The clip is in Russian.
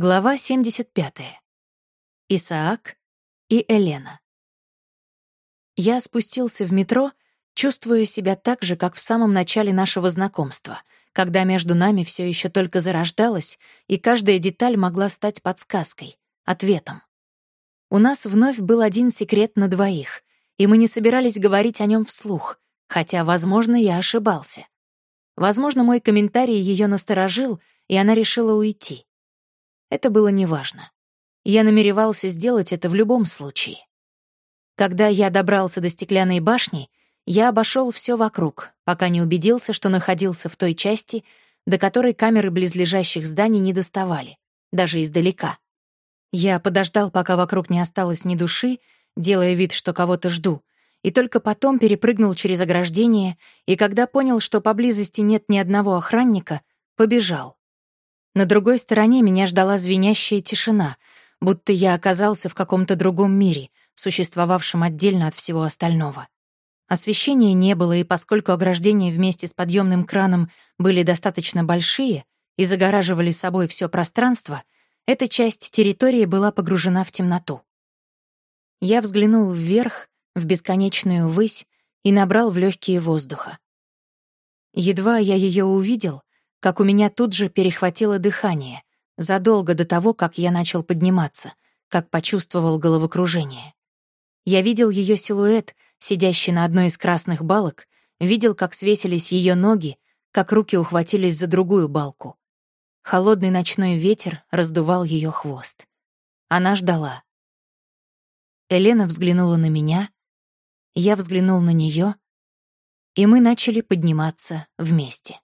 Глава 75. Исаак и Елена. Я спустился в метро, чувствуя себя так же, как в самом начале нашего знакомства, когда между нами все еще только зарождалось, и каждая деталь могла стать подсказкой, ответом. У нас вновь был один секрет на двоих, и мы не собирались говорить о нем вслух, хотя, возможно, я ошибался. Возможно, мой комментарий ее насторожил, и она решила уйти. Это было неважно. Я намеревался сделать это в любом случае. Когда я добрался до стеклянной башни, я обошел все вокруг, пока не убедился, что находился в той части, до которой камеры близлежащих зданий не доставали, даже издалека. Я подождал, пока вокруг не осталось ни души, делая вид, что кого-то жду, и только потом перепрыгнул через ограждение, и когда понял, что поблизости нет ни одного охранника, побежал. На другой стороне меня ждала звенящая тишина, будто я оказался в каком-то другом мире, существовавшем отдельно от всего остального. Освещения не было, и поскольку ограждения вместе с подъемным краном были достаточно большие и загораживали собой все пространство, эта часть территории была погружена в темноту. Я взглянул вверх, в бесконечную высь, и набрал в легкие воздуха. Едва я ее увидел, как у меня тут же перехватило дыхание, задолго до того, как я начал подниматься, как почувствовал головокружение. Я видел ее силуэт, сидящий на одной из красных балок, видел, как свесились ее ноги, как руки ухватились за другую балку. Холодный ночной ветер раздувал ее хвост. Она ждала. Елена взглянула на меня, я взглянул на нее, и мы начали подниматься вместе.